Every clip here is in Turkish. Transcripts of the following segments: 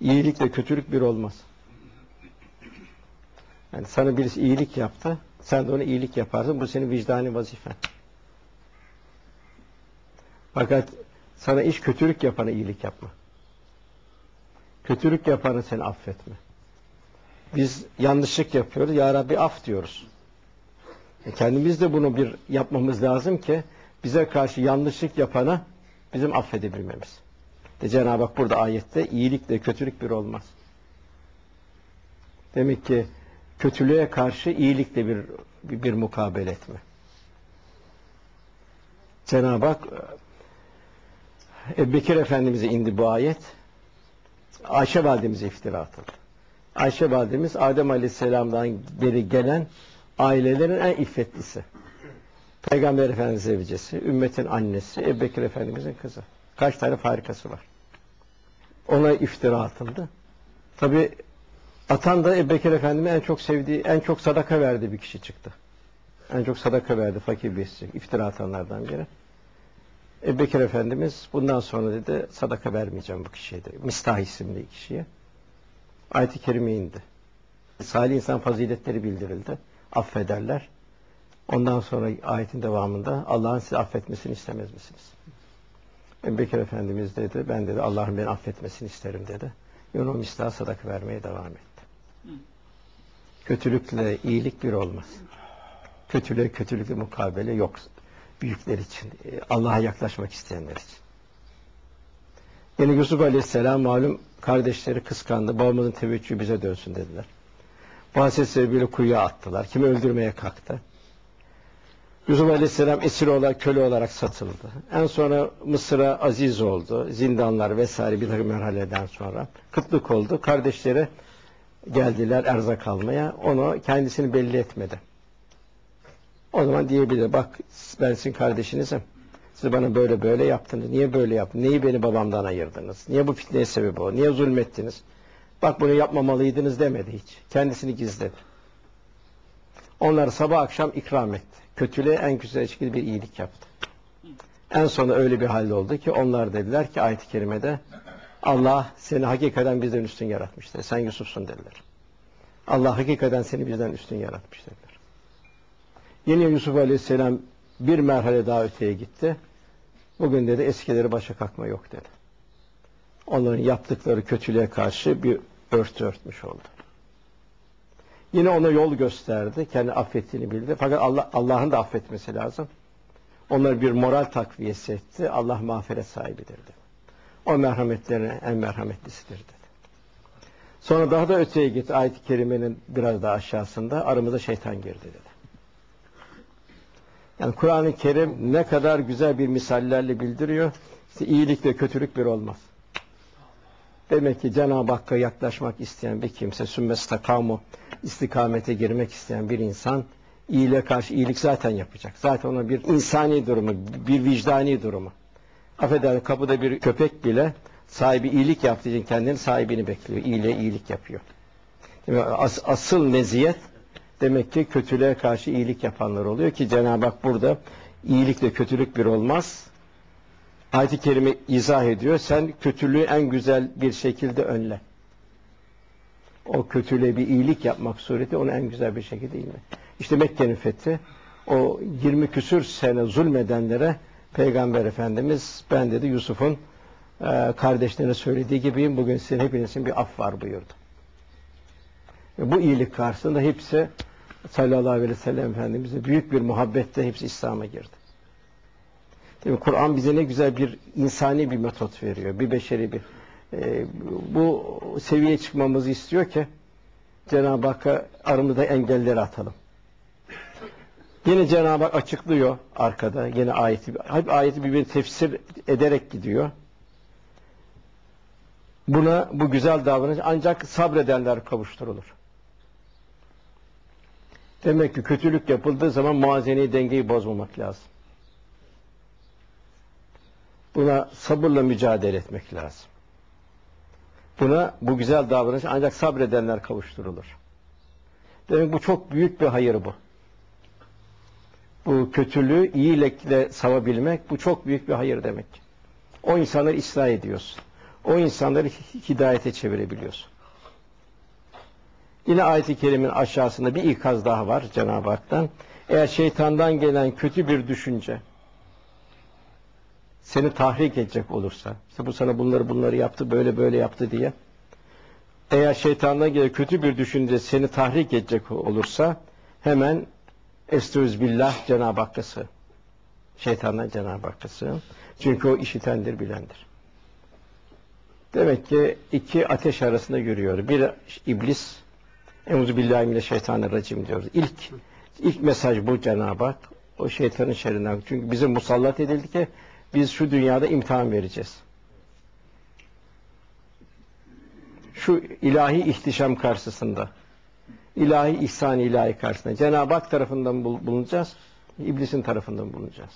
İyilikle kötülük bir olmaz. Yani sana birisi iyilik yaptı, sen de ona iyilik yaparsın. Bu senin vicdani vazifen. Fakat sana iş kötülük yapana iyilik yapma. Kötülük yapanı seni affetme. Biz yanlışlık yapıyoruz. Ya Rabbi af diyoruz. E kendimiz de bunu bir yapmamız lazım ki bize karşı yanlışlık yapana bizim affedebilmemiz. De Cenab-ı Hak burada ayette iyilikle kötülük bir olmaz. Demek ki kötülüğe karşı iyilikle bir bir, bir mukabele etme. Cenab-ı Hak Ebu Bekir Efendimiz'e indi bu ayet. Ayşe validemize iftira atıldı. Ayşe validemiz Adem Aleyhisselam'dan beri gelen ailelerin en iffetlisi. Peygamber Efendimiz zevcesi, ümmetin annesi, Ebu Bekir Efendimiz'in kızı. Kaç tane farikası var. Ona iftira atıldı. Tabi atan da Ebu Bekir Efendim'i en çok sevdiği, en çok sadaka verdiği bir kişi çıktı. En çok sadaka verdi fakir birisi. iftira atanlardan biri. Ebu Bekir Efendimiz bundan sonra dedi sadaka vermeyeceğim bu kişiye dedi. Mistah isimli kişiye. Ayet-i Kerime indi. Salih insan faziletleri bildirildi. Affederler. Ondan sonra ayetin devamında Allah'ın sizi affetmesini istemez misiniz? Ebu Bekir Efendimiz dedi, ben dedi Allah'ın beni affetmesini isterim dedi. Yunus mislah sadaka vermeye devam etti. Kötülükle iyilik bir olmaz. Kötülüğe kötülükle mukabele yok büyükler için, Allah'a yaklaşmak isteyenler için. Yine Yusuf Aleyhisselam malum kardeşleri kıskandı. Babamızın teveccühü bize dönsün dediler. Bu haset sebebiyle kuyuya attılar. Kimi öldürmeye kalktı. Yusuf Aleyhisselam esir olarak, köle olarak satıldı. En sonra Mısır'a aziz oldu. Zindanlar vesaire bir takım merhaleden sonra. Kıtlık oldu. Kardeşleri geldiler erzak almaya. Onu kendisini belli etmedi. O zaman diyebilir bak ben sizin kardeşinizim. Siz bana böyle böyle yaptınız. Niye böyle yaptınız? Neyi beni babamdan ayırdınız? Niye bu fitneye sebep oldu? Niye zulmettiniz? Bak bunu yapmamalıydınız demedi hiç. Kendisini gizledi. Onları sabah akşam ikram etti. Kötülüğe en güzel şekilde bir iyilik yaptı. En sona öyle bir halde oldu ki onlar dediler ki ayet-i kerimede Allah seni hakikaten bizden üstün yaratmıştır. Sen Yusuf'sun dediler. Allah hakikaten seni bizden üstün yaratmış dediler. Yine Yusuf Aleyhisselam bir merhale daha öteye gitti. Bugün dedi eskileri başa kalkma yok dedi. Onların yaptıkları kötülüğe karşı bir örtü örtmüş oldu. Yine ona yol gösterdi. Kendi affettiğini bildi. Fakat Allah Allah'ın da affetmesi lazım. Onları bir moral takviyesi etti. Allah mağfiret sahibidir dedi. O merhametlerine en merhametlisidir dedi. Sonra daha da öteye gitti. Ayet-i Kerime'nin biraz daha aşağısında aramıza şeytan girdi dedi. Yani Kur'an-ı Kerim ne kadar güzel bir misallerle bildiriyor. İşte iyilik ve kötülük bir olmaz. Demek ki Cenab-ı Hakk'a yaklaşmak isteyen bir kimse, sümmes takamu, istikamete girmek isteyen bir insan, iyiliğe karşı iyilik zaten yapacak. Zaten ona bir insani durumu, bir vicdani durumu. Affedersin kapıda bir köpek bile sahibi iyilik yaptığı için kendini sahibini bekliyor. İyiliğe iyilik yapıyor. As, asıl meziyet demek ki kötülüğe karşı iyilik yapanlar oluyor ki Cenab-ı Hak burada iyilikle kötülük bir olmaz. Ayet-i Kerime izah ediyor. Sen kötülüğü en güzel bir şekilde önle. O kötülüğe bir iyilik yapmak sureti onu en güzel bir şekilde mi? İşte Mekke'nin fethi o 20 küsür sene zulmedenlere Peygamber Efendimiz ben dedi Yusuf'un e, kardeşlerine söylediği gibiyim bugün sizin hepinizin bir af var buyurdu. Ve bu iyilik karşısında hepsi sallallahu aleyhi ve sellem Efendimiz'e büyük bir muhabbette hepsi İslam'a girdi. Değil mi? Kur'an bize ne güzel bir insani bir metot veriyor. Bir beşeri bir. E, bu seviyeye çıkmamızı istiyor ki Cenab-ı Hakk'a aramızda engelleri atalım. Yine Cenab-ı Hak açıklıyor arkada. Yine ayeti, hep ayeti birbirini tefsir ederek gidiyor. Buna bu güzel davranış ancak sabredenler kavuşturulur. Demek ki kötülük yapıldığı zaman muazeneyi dengeyi bozmamak lazım. Buna sabırla mücadele etmek lazım. Buna bu güzel davranış ancak sabredenler kavuşturulur. Demek bu çok büyük bir hayır bu. Bu kötülüğü iyilikle savabilmek bu çok büyük bir hayır demek. O insanları ıslah ediyorsun. o insanları hidayete çevirebiliyorsun. Yine ayet-i kerimin aşağısında bir ikaz daha var Cenab-ı Hak'tan. Eğer şeytandan gelen kötü bir düşünce seni tahrik edecek olursa, işte bu sana bunları bunları yaptı, böyle böyle yaptı diye. Eğer şeytandan gelen kötü bir düşünce seni tahrik edecek olursa hemen Estüz billah Cenab-ı Hakk'a sığın. Şeytandan Cenab-ı Hakk'a sığın. Çünkü o işitendir, bilendir. Demek ki iki ateş arasında yürüyor. Bir iblis, Euzu billahi mineşşeytanirracim diyoruz. İlk ilk mesaj bu Cenab-ı Hak. O şeytanın şerrinden. Çünkü bize musallat edildi ki biz şu dünyada imtihan vereceğiz. Şu ilahi ihtişam karşısında, ilahi ihsan ilahi karşısında Cenab-ı Hak tarafından bulunacağız, iblisin tarafından bulunacağız.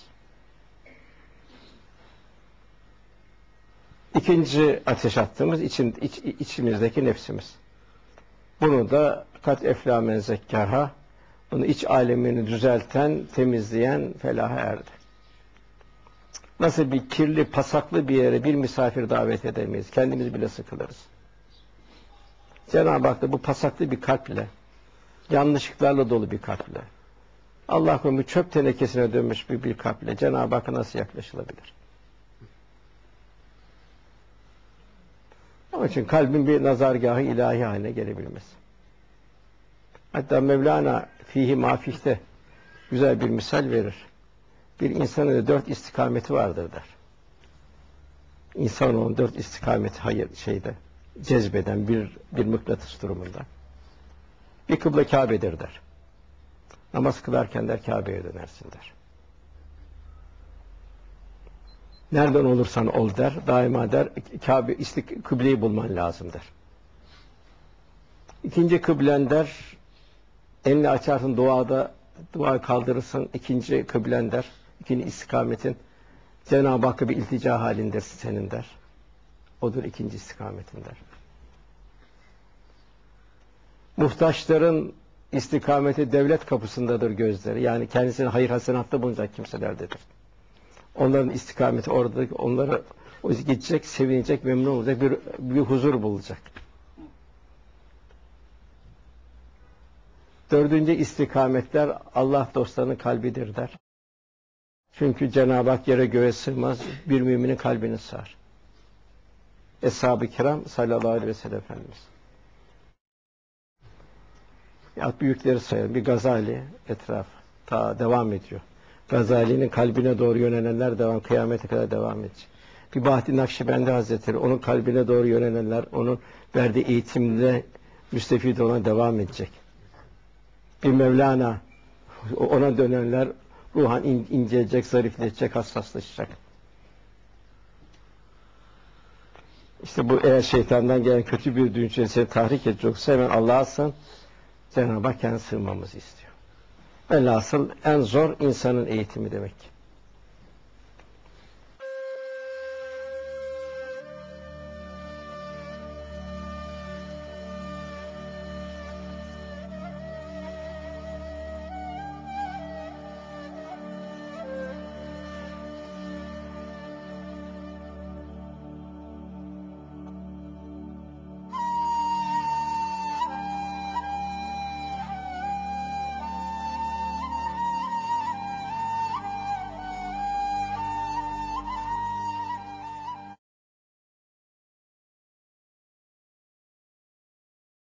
İkinci ateş attığımız için, iç, içimizdeki nefsimiz. Bunu da kat eflamen zekkaha, bunu iç alemini düzelten, temizleyen felaha erdi. Nasıl bir kirli, pasaklı bir yere bir misafir davet edemeyiz. Kendimiz bile sıkılırız. Cenab-ı Hak da bu pasaklı bir kalple, yanlışlıklarla dolu bir kalple, Allah korusun çöp tenekesine dönmüş bir, bir kalple Cenab-ı Hakk'a nasıl yaklaşılabilir? Onun için kalbin bir nazargahı ilahi haline gelebilmesi. Hatta Mevlana fihi mafihte güzel bir misal verir. Bir insanın dört istikameti vardır der. İnsan onun dört istikameti hayır şeyde cezbeden bir bir mıknatıs durumunda. Bir kıble Kabe'dir der. Namaz kılarken der Kabe'ye dönersin der. Nereden olursan ol der. Daima der Kabe istik kıbleyi bulman lazım der. İkinci kıblen der elini açarsın duada dua kaldırırsın ikinci kıblen der. İkinci istikametin Cenab-ı Hakk'a bir iltica halindir senin der. Odur ikinci istikametin der. Muhtaçların istikameti devlet kapısındadır gözleri. Yani kendisini hayır hasenatta bulunacak kimselerdedir. Onların istikameti orada, onları o gidecek, sevinecek, memnun olacak, bir, bir huzur bulacak. Dördüncü istikametler Allah dostlarının kalbidir der. Çünkü Cenab-ı Hak yere göğe sığmaz, bir müminin kalbini sığar. Eshab-ı kiram sallallahu aleyhi ve sellem Efendimiz. Ya büyükleri sayalım. Bir Gazali etraf ta devam ediyor. Gazali'nin kalbine doğru yönelenler devam, kıyamete kadar devam edecek. Bir Bahattin Nakşibendi Hazretleri, onun kalbine doğru yönelenler, onun verdiği eğitimde müstefid olan devam edecek. Bir Mevlana, ona dönenler ruhan in, inceleyecek, zarifleşecek, hassaslaşacak. İşte bu eğer şeytandan gelen kötü bir düşünce seni tahrik edecekse hemen Allah'a sığın. Cenab-ı Hak kendi sığınmamızı istiyor. Velhasıl en zor insanın eğitimi demek.